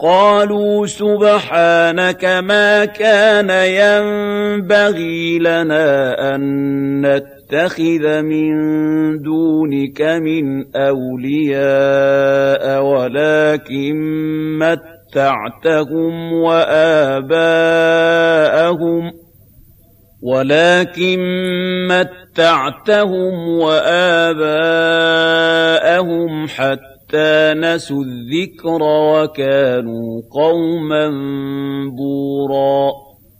قالوا سبحانك ما كان ينبغي لنا أن نتخذ من دونك من أولياء ولكن متعتهم وآباءهم ولكن متعتهم وآباءهم حتى حتى نسوا الذكر وكانوا قوما بورا